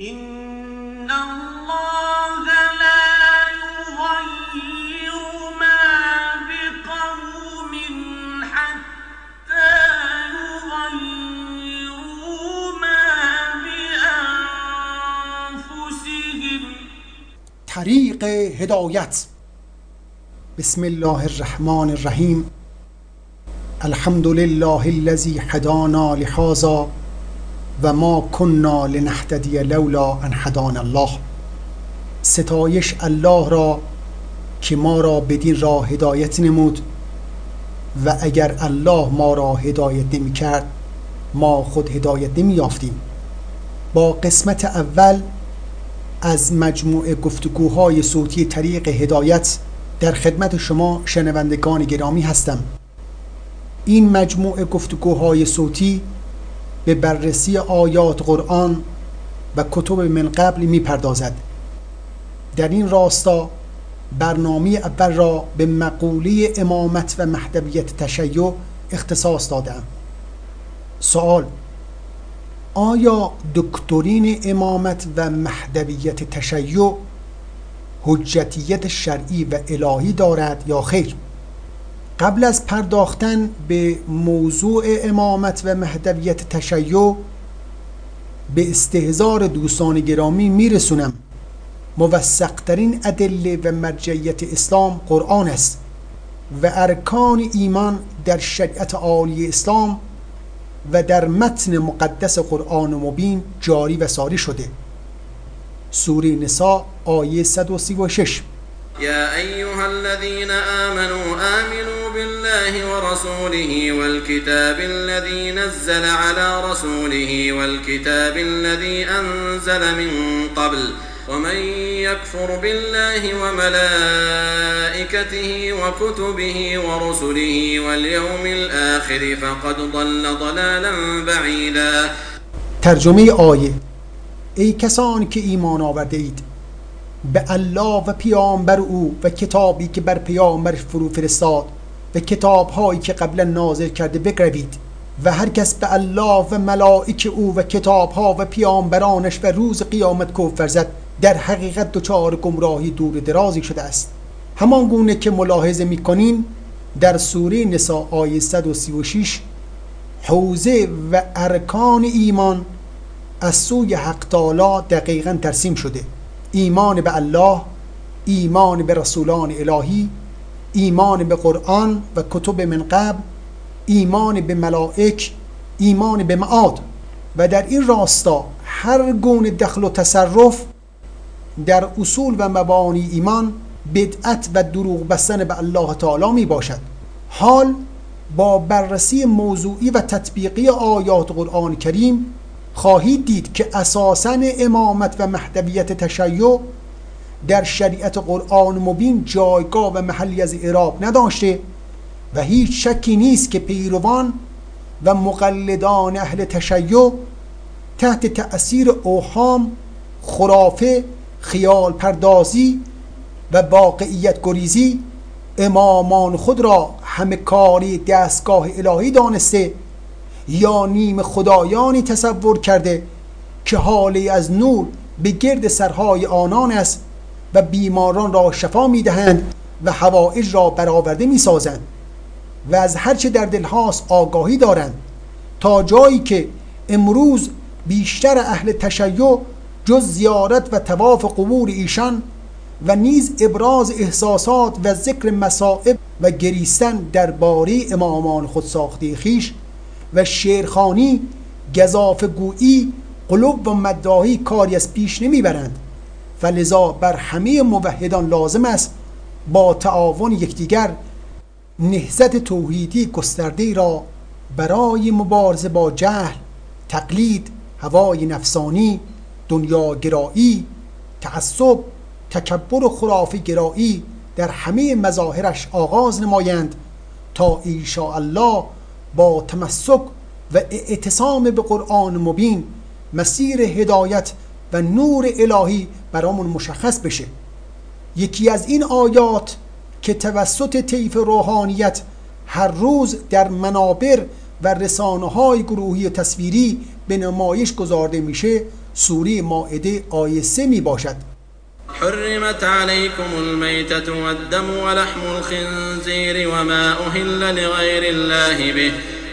إن الله لا يغير ما بقوم حتى يغيروا ما بأنفسهم. طریق هدایت. بسم الله الرحمن الرحیم. الحمد لله الذي هدانا لهذا و ما كنا لنهتدی لولا ان هدانا الله. ستایش الله را که ما را بدین راه هدایت نمود و اگر الله ما را هدایت نمی کرد ما خود هدایت نمی یافتیم با قسمت اول از مجموعه گفتگوهای صوتی طریق هدایت در خدمت شما شنوندگان گرامی هستم. این مجموعه گفتگوهای صوتی به بررسی آیات قرآن و کتب من قبل می پردازد در این راستا برنامه اول را به مقوله امامت و مهدویت تشیع اختصاص دادم سوال آیا دکترین امامت و مهدویت تشیع حجتیت شرعی و الهی دارد یا خیر؟ قبل از پرداختن به موضوع امامت و مهدویت تشیع به استهزار دوستان گرامی میرسونم. موثقترین ادله و مرجعیت اسلام قرآن است و ارکان ایمان در شریعت عالی اسلام و در متن مقدس قرآن مبین جاری و ساری شده. سوره نساء آیه 136 يا أيها الذين آمنوا آمنوا بالله ورسوله والكتاب الذي نزل على رسوله والكتاب الذي أنزل من قبل ومن يكفر بالله وملائكته وكتبه ورسله واليوم الآخر فقد ضل ضلالا بعيدا. ترجمه آیه. ای کسانی که ایمان آورده اید به الله و پیامبر او و کتابی که بر پیامبرش فرو فرستاد و کتابهایی که قبلا نازل کرده بگروید و هر کس به الله و ملائک او و کتابها و پیامبرانش و روز قیامت کفر زد در حقیقت دچار گمراهی دور درازی شده است. همان گونه که ملاحظه می‌کنین در سوره نساء آیه 136 حوزه و ارکان ایمان از سوی حق تعالی دقیقا ترسیم شده. ایمان به الله ایمان به رسولان الهی ایمان به قرآن و کتب من قبل ایمان به ملائک ایمان به معاد. و در این راستا هر گونه دخل و تصرف در اصول و مبانی ایمان بدعت و دروغ بستن به الله تعالی می باشد. حال با بررسی موضوعی و تطبیقی آیات قرآن کریم خواهید دید که اساسا امامت و مهدویت تشیع در شریعت قرآن مبین جایگاه و محلی از اعراب نداشته و هیچ شکی نیست که پیروان و مقلدان اهل تشیع تحت تأثیر اوهام خرافه خیال پردازی و واقعیت گریزی امامان خود را همه کاری دستگاه الهی دانسته یا نیم خدایانی تصور کرده که حالی از نور به گرد سرهای آنان است و بیماران را شفا می‌دهند و هوایج را برآورده می‌سازند و از هرچه در دلهاست آگاهی دارند تا جایی که امروز بیشتر اهل تشیع جز زیارت و تواف قبور ایشان و نیز ابراز احساسات و ذکر مصائب و گریستن درباره امامان خود ساخته خیش و شعرخانی گذاف گویی قلوب و مداهی کاری از پیش نمی‌برند. فلذا بر همه موحدان لازم است با تعاون یکدیگر نهزت توحیدی گسترده را برای مبارزه با جهل تقلید هوای نفسانی دنیاگرایی تعصب تکبر و خرافی گرایی در همه مظاهرش آغاز نمایند تا ایشا الله با تمسک و اعتصام به قرآن مبین مسیر هدایت و نور الهی برامون مشخص بشه. یکی از این آیات که توسط طیف روحانیت هر روز در منابر و رسانه های گروهی تصویری به نمایش گذارده میشه سوره مائده آیه 3 می باشد. حرمت عليكم الميتة والدم ولحم الخنزير وما أهل لغير الله به.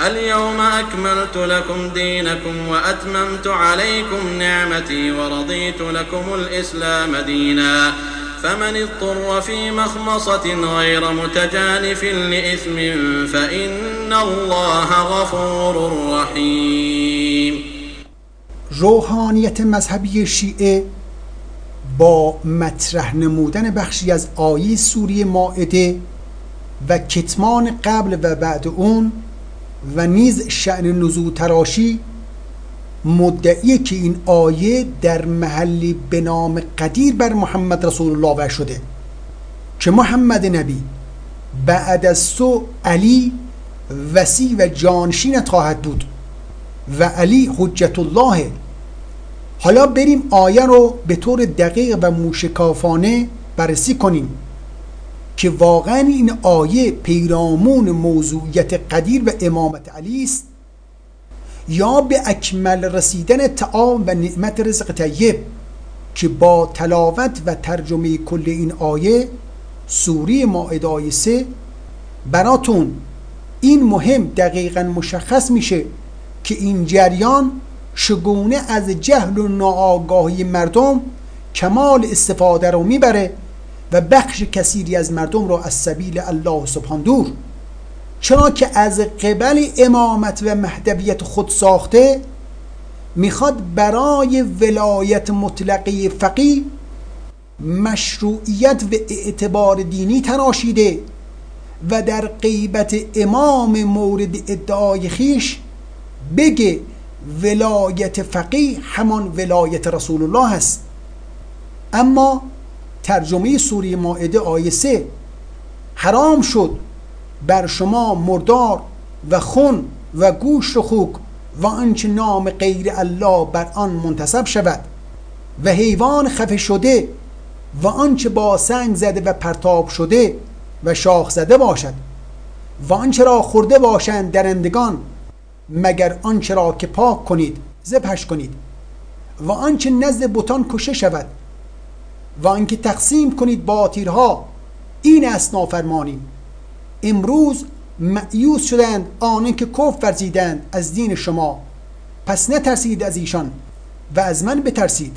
اليوم أكملت لكم دينكم وأتممت عليكم نعمتي ورضيت لكم الإسلام دينا. فمن اضطر في مخمصة غير متجانف لإثم فإن الله غفور رحيم. روحانیت مذهبی شیعه با مطرح نمودن بخشی از آیه سوری ماعده و کتمان قبل و بعد اون و نیز شعن نزول تراشی مدعی که این آیه در محلی به نام قدیر بر محمد رسول الله و شده. که محمد نبی؟ بعد از تو علی وسیع و جانشینت خواهد بود و علی حجت الله. حالا بریم آیه رو به طور دقیق و موشکافانه بررسی کنیم. که واقعا این آیه پیرامون موضوعیت قدیر و امامت علی است یا به اکمل رسیدن تعام و نعمت رزق طیب که با تلاوت و ترجمه کل این آیه سوری ماعده براتون این مهم دقیقا مشخص میشه که این جریان شگونه از جهل و ناآگاهی مردم کمال استفاده رو می‌بره و بخش کثیری از مردم را از سبیل الله سبحان دور. چرا که از قبل امامت و مهدویت خود ساخته می‌خواد برای ولایت مطلقه فقی مشروعیت و اعتبار دینی تراشیده و در غیبت امام مورد ادعای خیش بگه ولایت فقی همان ولایت رسول الله است. اما ترجمه سوره مائده آیه 3 حرام شد بر شما مردار و خون و گوشت و خوک و آنچه نام غیر الله بر آن منتصب شود و حیوان خفه شده و آنچه با سنگ زده و پرتاب شده و شاخ زده باشد و آنچه را خورده باشند درندگان مگر آنچه را که پاک کنید زبهش کنید و آنچه نزد بتان کشه شود و آنکه تقسیم کنید با تیرها این است نافرمانی امروز معیوز شدند آنان که کف ورزیدند از دین شما. پس نترسید از ایشان و از من بترسید.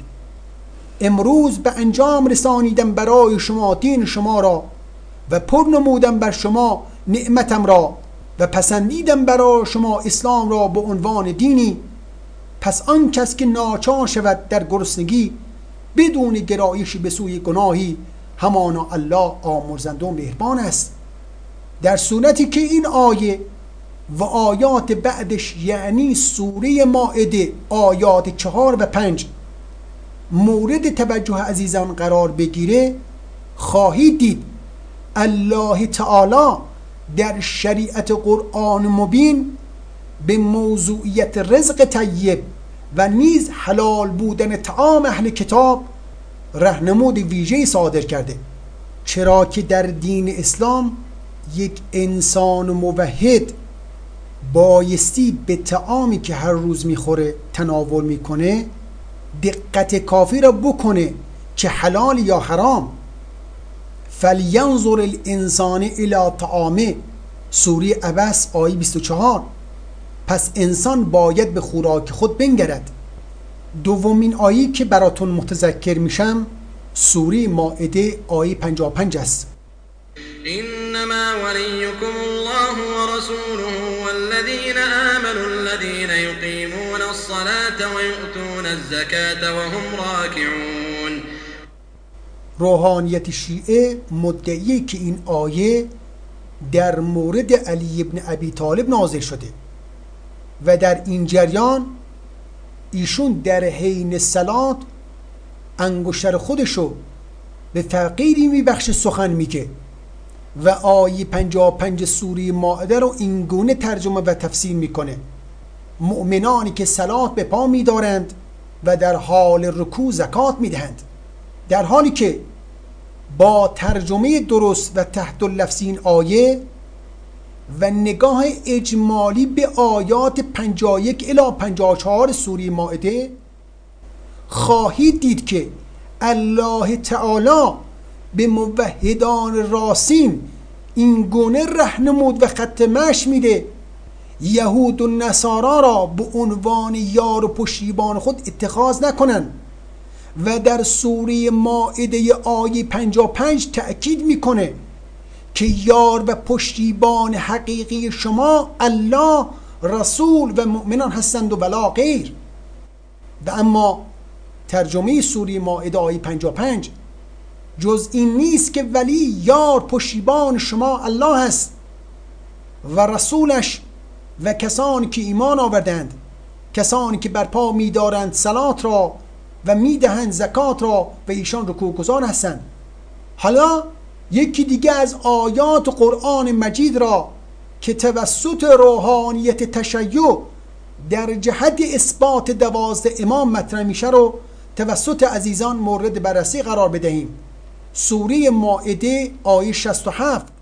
امروز به انجام رسانیدم برای شما دین شما را و پر نمودم بر شما نعمتم را و پسندیدم برای شما اسلام را به عنوان دینی. پس آن کس که ناچار شود در گرسنگی بدون گرایش به سوی گناهی همانا الله آمرزنده و مهربان است. در صورتی که این آیه و آیات بعدش یعنی سوره ماعده آیات چهار و پنج مورد توجه عزیزان قرار بگیره خواهید دید الله تعالی در شریعت قرآن مبین به موضوعیت رزق طیب و نیز حلال بودن تعام اهل کتاب رهنمود ویژه صادر کرده. چرا که در دین اسلام یک انسان موحد بایستی به تعامی که هر روز می‌خوره تناول می‌کنه دقت کافی را بکنه که حلال یا حرام. فلینظر الانسان الى طعامه سوری عبس آیه 24 پس انسان باید به خوراک خود بنگرد. دومین آیه که براتون متذکر میشم سوره مائده آیه 55 است. إنما وليكم الله ورسوله والذين آمنوا الذين يقيمون الصلاة ويؤتون الزكاة وهم راكعون روحانیت شیعه مدعیه که این آیه در مورد علی ابن ابی طالب نازل شده. و در این جریان ایشون در حین سلات انگشتر خودشو به فقیری میبخش سخن میگه. و آیه 55 سوره مائده رو اینگونه ترجمه و تفسیر می‌کنه. مؤمنانی که صلات به پا میدارند و در حال رکوع زکات می‌دهند. در حالی که با ترجمه درست و تحت اللفظ این آیه و نگاه اجمالی به آیات 51 الی 54 سوره مائده خواهید دید که الله تعالی به موحدان راسین این گونه رهنمود و خط مش میده. یهود و نصارا را به عنوان یار و پشتیبان خود اتخاذ نکنند و در سوره مائده آیه 55 تأکید می‌کنه. که یار و پشتیبان حقیقی شما الله رسول و مؤمنان هستند و ولا غیر. و اما ترجمه سوره مائده آیه 55 جز این نیست که ولی یار پشتیبان شما الله است و رسولش و کسانی که ایمان آوردند کسانی که برپا میدارند صلات را و می‌دهند زکات را و ایشان رکوع گذار هستند. حالا یکی دیگه از آیات قرآن مجید را که توسط روحانیت تشیع در جهت اثبات دوازده امام مطرح میشه رو توسط عزیزان مورد بررسی قرار بدهیم. سوره مائده آیه 67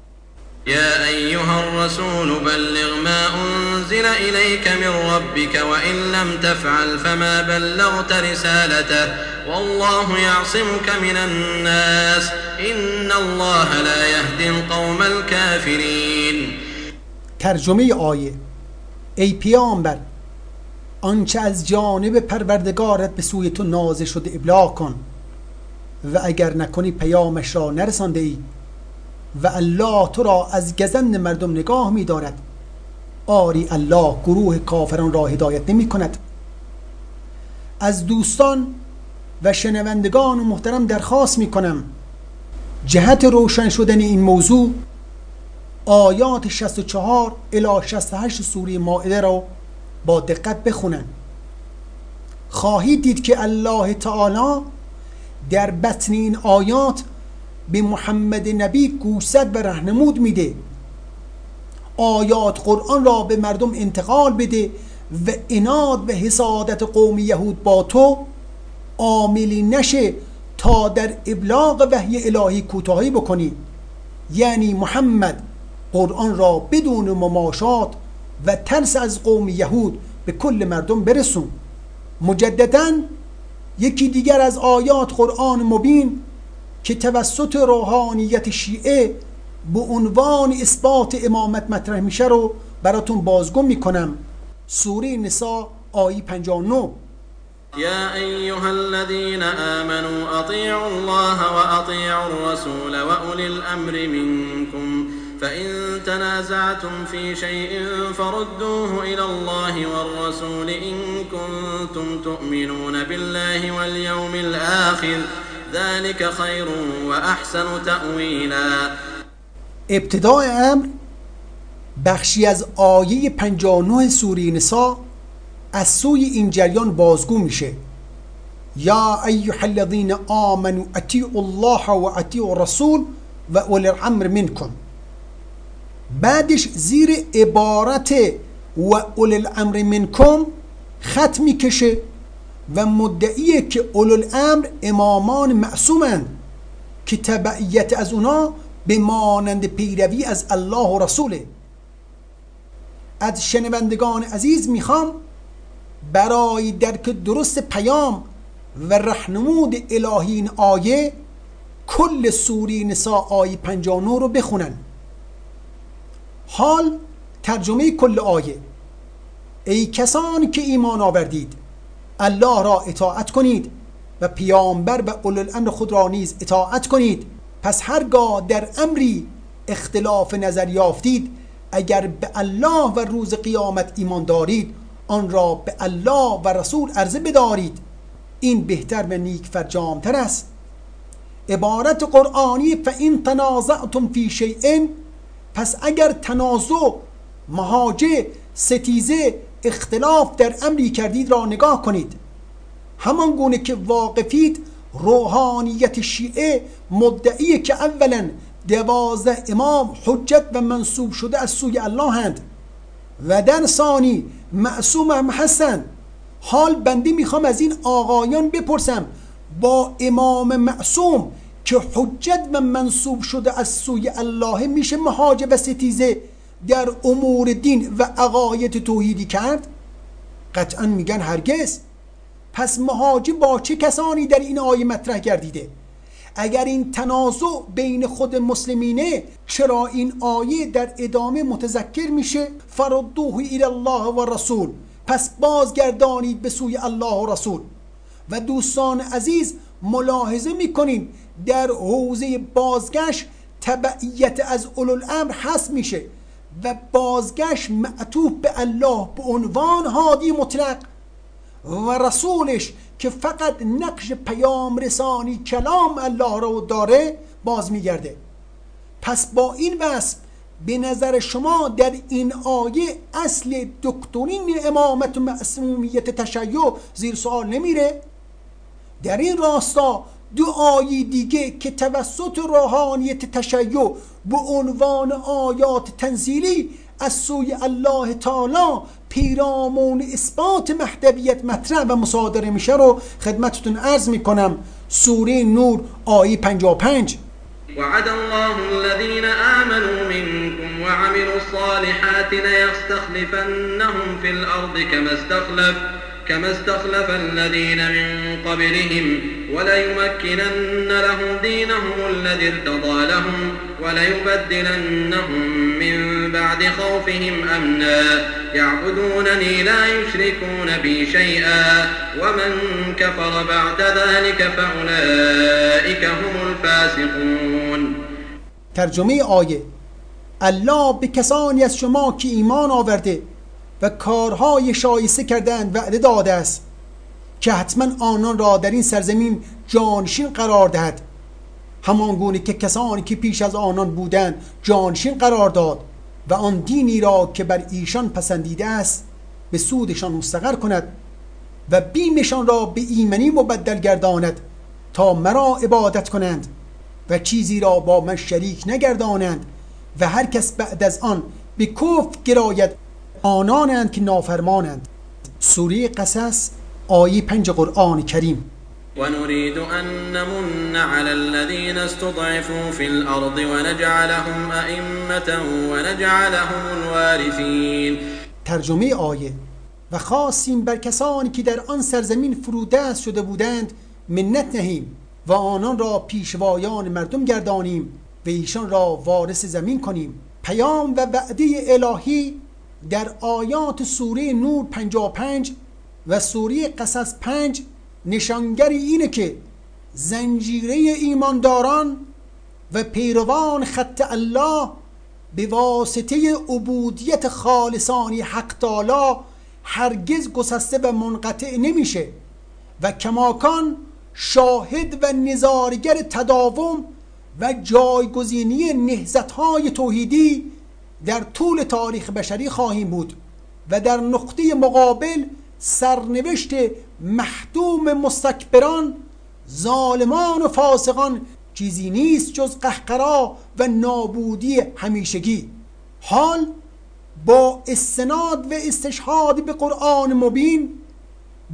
يا أيها الرسول بلغ ما أنزل إليك من ربك وإن لم تفعل فما بلغت رسالته والله يعصمك من الناس إن الله لا يهدي القوم الكافرين. ترجمه آیه. ای پیامبر آنچه از جانب پروردگارت به سوی تو نازل شده ابلاغ کن و اگر نکنی پیامش را نرسانده ای. و الله تو را از گزند مردم نگاه می دارد آری الله گروه کافران را هدایت نمی کند از دوستان و شنوندگان محترم درخواست می کنم جهت روشن شدن این موضوع آیات 64 الی 68 سوره مائده را با دقت بخونن. خواهید دید که الله تعالی در بطن این آیات به محمد نبی گوشزد و رهنمود میده. آیات قرآن را به مردم انتقال بده و اناد و حسادت قوم یهود با تو. عاملی نشه تا در ابلاغ وحی الهی کوتاهی بکنی. یعنی محمد قرآن را بدون مماشات و ترس از قوم یهود به کل مردم برسون. مجددا یکی دیگر از آیات قرآن مبین که توسط روحانیت شیعه به عنوان اثبات امامت مطرح میشه رو براتون بازگو می‌کنم. سوره نساء آیه 59 يا أيها الذين آمنوا أطيعوا الله وأطيعوا الرسول وأولي الأمر منكم فإن تنازعتم في شيء فردوه إلى الله والرسول إن كنتم تؤمنون بالله واليوم الآخر ذلك خير وأحسن تأويلا. ابتداء امر بخشی از آیه 59 سوره نسا از سوی این جریان بازگو میشه. یا ایها الذین آمنوا اطیعوا الله و اطیعوا الرسول و اولی الامر منکم. بعدش زیر عبارت و اولی الامر منکم خط می‌کشه و مدعیه که اولو الامر امامان معصومند که تبعیت از اونا به مانند پیروی از الله و رسوله. از شنوندگان عزیز می‌خوام برای درک درست پیام و رهنمود الهی این آیه کل سوره نساء آیه 59 رو بخونن. حال ترجمه کل آیه. ای کسانی که ایمان آوردید الله را اطاعت کنید و پیامبر و اولو الامر خود را نیز اطاعت کنید. پس هرگاه در امری اختلاف نظر یافتید اگر به الله و روز قیامت ایمان دارید آن را به الله و رسول عرضه بدارید. این بهتر و نیک فرجامتر است. عبارت قرآنی فان تنازعتم فی شیء پس اگر تنازع مهاجه ستیزه اختلاف در امری کردید را نگاه کنید. همان گونه که واقفید روحانیت شیعه مدعیه که اولا دوازده امام حجت و منصوب شده از سوی الله هند. و در ثانی معصوم هم هستند حال بنده می‌خوام از این آقایان بپرسم. با امام معصوم که حجت و منصوب شده از سوی الله میشه مهاجه و ستیزه؟ در امور دین و عقاید توحیدی کرد؟ قطعا میگن هرگز. پس مهاجه با چه کسانی در این آیه مطرح گردیده؟ اگر این تنازع بین خود مسلمینه چرا این آیه در ادامه متذکر میشه؟ فردوه الى الله و رسول. پس بازگردانید به سوی الله و رسول. و دوستان عزیز ملاحظه می‌کنیم در حوزه بازگشت تبعیت از اولوالامر هست میشه. و بازگشت معطوف به الله به عنوان هادی مطلق و رسولش که فقط نقش پیام رسانی کلام الله رو داره باز میگرده. پس با این وصف به نظر شما در این آیه اصل دکترین امامت و معصومیت تشیع زیر سوال نمیره؟ در این راستا دو آیه دیگه که توسط روحانیت تشیع به عنوان آیات تنزیلی از سوی الله تعالی پیرامون اثبات مهدویت مطرح و مصادره میشه رو خدمتتون عرض می‌کنم. سوره نور آیه 55 وعد الله الذين آمنوا منكم وعملوا الصالحات ليستخلفنهم في الأرض كما استخلف كما استخلف الذين من قبلهم وليمكنن لهم دينهم الذي ارتضى لهم وليبدلنهم من بعد خوفهم أمنا. يعبدونني لا يشركون بي شيئا. ومن كفر بعد ذلك فأولئك هم الفاسقون. ترجمه آیه. الله به کسانی از شما که ایمان آورده و کارهای شایسته کردند وعده داده است که حتما آنان را در این سرزمین جانشین قرار دهد. همان گونه که کسانی که پیش از آنان بودند جانشین قرار داد و آن دینی را که بر ایشان پسندیده است به سودشان مستقر کند و بیمشان را به ایمنی مبدل گرداند تا مرا عبادت کنند و چیزی را با من شریک نگردانند و هر کس بعد از آن به کفر گراید آنانند که نافرمانند. سوره قصص آیه پنج قرآن کریم. ونريد أن نمن على الذين استضعفوا في الأرض ونجعلهم أئمة ونجعلهم الوارثين. ترجمه آیه. و خواستیم بر کسانی که در آن سرزمین فرودست شده بودند منت نهیم و آنان را پیشوایان مردم گردانیم و ایشان را وارث زمین کنیم. پیام و وعده الهی در آیات سوره نور 55 و سوره قصص 5 نشانگری اینه که زنجیره ایمانداران و پیروان خط الله به واسطه عبودیت خالصانی حق تعالی هرگز گسسته و منقطع نمیشه و کماکان شاهد و نظارگر تداوم و جایگزینی نهزتهای توحیدی در طول تاریخ بشری خواهیم بود و در نقطه مقابل سرنوشت محدوم مستکبران ظالمان و فاسقان چیزی نیست جز قهقرا و نابودی همیشگی. حال با استناد و استشهاد به قرآن مبین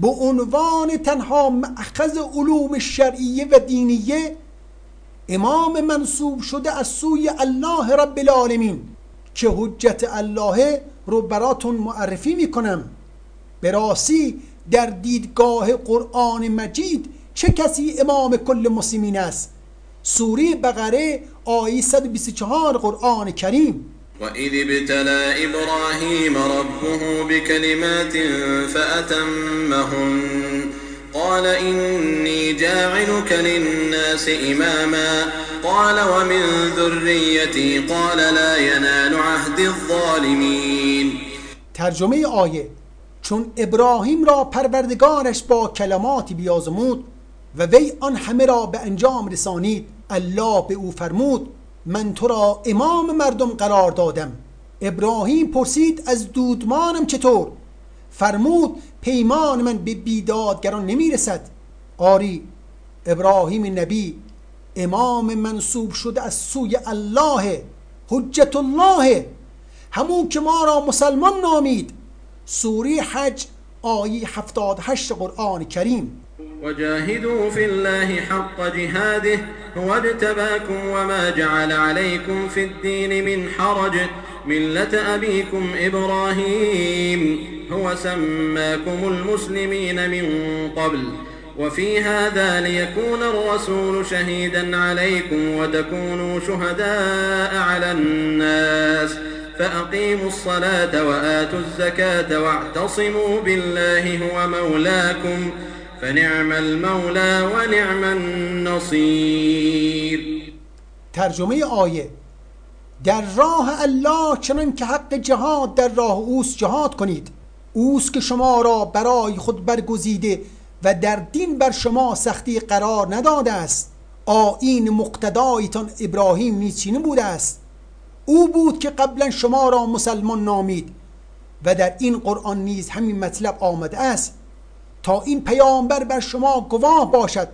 به عنوان تنها مأخذ علوم شرعیه و دینیه امام منصوب شده از سوی الله رب العالمین. که حجت الله رو براتون معرفی می‌کنم. به راستی در دیدگاه قرآن مجید چه کسی امام کل مسلمین است؟ سوره بقره آیه 124 قرآن کریم. وإذ ابتلى إبراهيم ربه بكلمات فأتمهن قال إني جاعلك للناس إماما قال ومن ذريتي قال لا ينال عهد الظالمين. ترجمه آیه چون ابراهیم را پروردگارش با کلماتی بیازمود و وی آن همه را به انجام رسانید الله به او فرمود من تو را امام مردم قرار دادم. ابراهیم پرسید از دودمانم چطور؟ فرمود پیمان من به بیدادگران نمی رسد آری ابراهیم نبی امام منصوب شده از سوی الله حجت الله. همون که ما را مسلمان نامید. سوره حج آیه 78 قرآن کریم. وجاهدوا في الله حق جهاده هو اجتباكم وما جعل عليكم في الدين من حرج. ملة أبيكم إبراهيم هو سماكم المسلمين من قبل. وفي هذا ليكون الرسول شهيدا عليكم وتكونوا شهداء على الناس. فأقيموا الصلاة وآتوا الزكاة واعتصموا بالله هو مولاكم. فنعم المولى ونعم النصير. ترجمه آیه. در راه الله چنان که حق جهاد در راه اوست جهاد کنید. اوست که شما را برای خود برگزیده و در دین بر شما سختی قرار نداده است. آیین مقتدایتان ابراهیم نیچینه بوده است. او بود که قبلا شما را مسلمان نامید و در این قرآن نیز همین مطلب آمده است. تا این پیامبر بر شما گواه باشد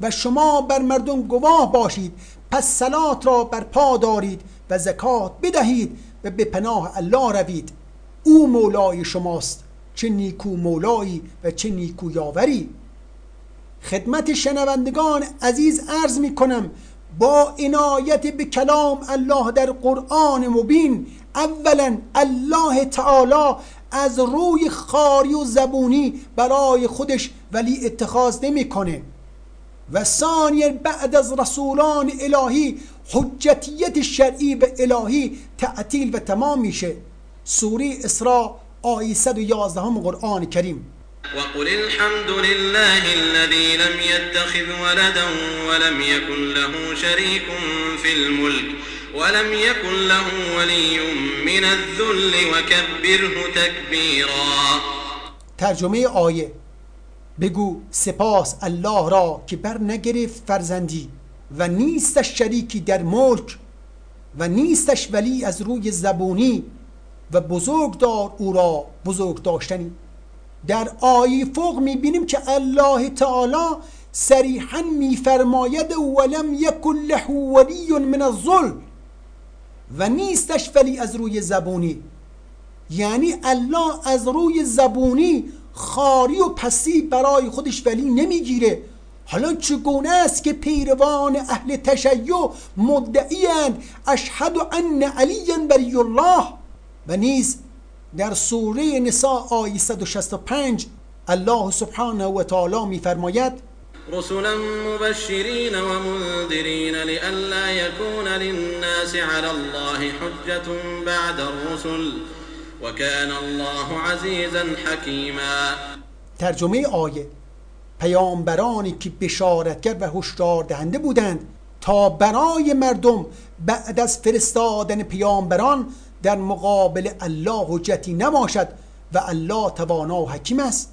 و شما بر مردم گواه باشید پس سلات را بر پا دارید و زکات بدهید و به پناه الله روید. او مولای شماست. چه نیکو مولایی و چه نیکو یاوری. خدمت شنوندگان عزیز عرض می کنم با عنایت به کلام الله در قرآن مبین اولا الله تعالی از روی خاری و زبونی برای خودش ولی اتخاذ نمی‌کنه و ثانیا بعد از رسولان الهی حجتیت شرعی و الهی تعطیل و تمام میشه. سوره اسراء آیه 111 قرآن کریم. وقل الحمد لله الذي لم يتخذ ولدا ولم يكن له شريك في الملك ولم يكن له ولي من الذل وكبره تكبيرا. ترجمه آیه. بگو سپاس الله را که بر نگرفت فرزندی و نیستش شریکی در ملک و نیستش ولی از روی زبونی و بزرگدار او را بزرگ داشتنی. در آیه فوق می‌بینیم که الله تعالی صریحا میفرماید ولم یکن له ولی من الظلم. و نیستش ولی از روی زبونی. یعنی الله از روی زبونی خاری و پسی برای خودش ولی نمی‌گیره. حالا چگونه است که پیروان اهل تشیع مدعیند اشهد ان علی بری الله. و نیز در سوره نساء آیه 165 الله سبحانه و تعالی میفرماید رسلا مبشرين ومنذرين لئلا يكون للناس على الله حجة بعد الرسل وكان الله عزيزا حكيما ترجمه آیه پیامبرانی که بشارتگر و هشدار دهنده بودند تا برای مردم بعد از فرستادن پیامبران در مقابل الله حجتی نباشد و الله توانا و حکیم است.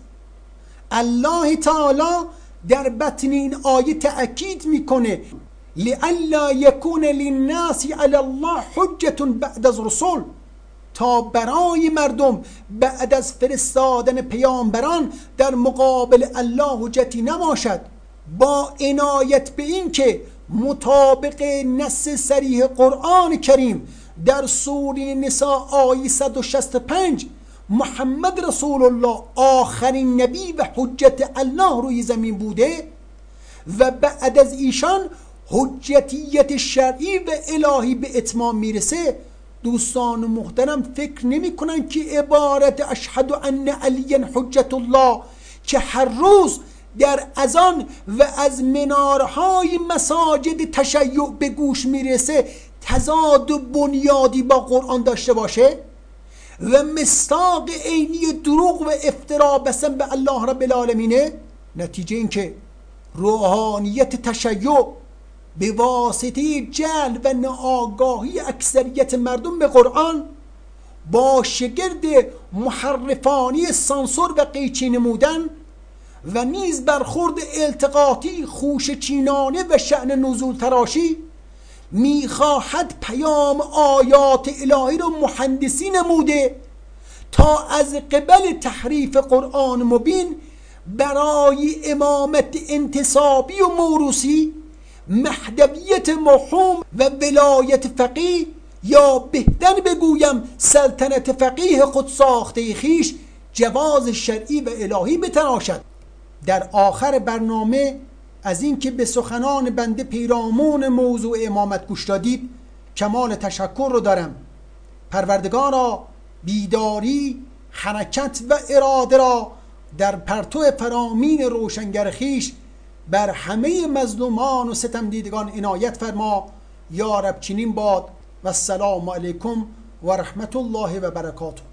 الله تعالی در بطن این آیه تأکید می‌کنه لئلا یکون للناس علی الله حجت بعد از رسول تا برای مردم بعد از فرستادن پیامبران در مقابل الله حجتی نباشد. با عنایت به این که مطابق نص سریح قرآن کریم در سوره نساء آیه 165 محمد رسول الله آخرین نبی و حجت الله روی زمین بوده و بعد از ایشان حجتیت شرعی و الهی به اتمام می‌رسه. دوستان محترم فکر نمی کنن که عبارت اشهد ان علی حجت الله که هر روز در ازان و از منارهای مساجد تشیع به گوش می‌رسه تضاد بنیادی با قرآن داشته باشه و مستاق عینی دروغ و افترا بسن به الله رب العالمینه؟ نتیجه این که روحانیت تشیع به واسطه جل و ناآگاهی اکثریت مردم به قرآن با شگرد محرفانی سانسور و قیچی نمودن و نیز برخورد التقاطی خوش چینانه و شعن نزول تراشی می‌خواهد پیام آیات الهی رو محندسی نموده تا از قبل تحریف قرآن مبین برای امامت انتصابی و موروسی مهدویت مفهوم و ولایت فقیه یا بهتر بگویم سلطنت فقیه خود ساخته خیش جواز شرعی و الهی بتراشد. در آخر برنامه از اینکه به سخنان بنده پیرامون موضوع امامت گوش دادید کمال تشکر رو دارم. پروردگارا بیداری حرکت و اراده را در پرتو فرامین روشنگر خیش بر همه مظلومان و ستم دیدگان عنایت فرما. یا رب چنین باد و السلام علیکم و رحمت الله و برکاته.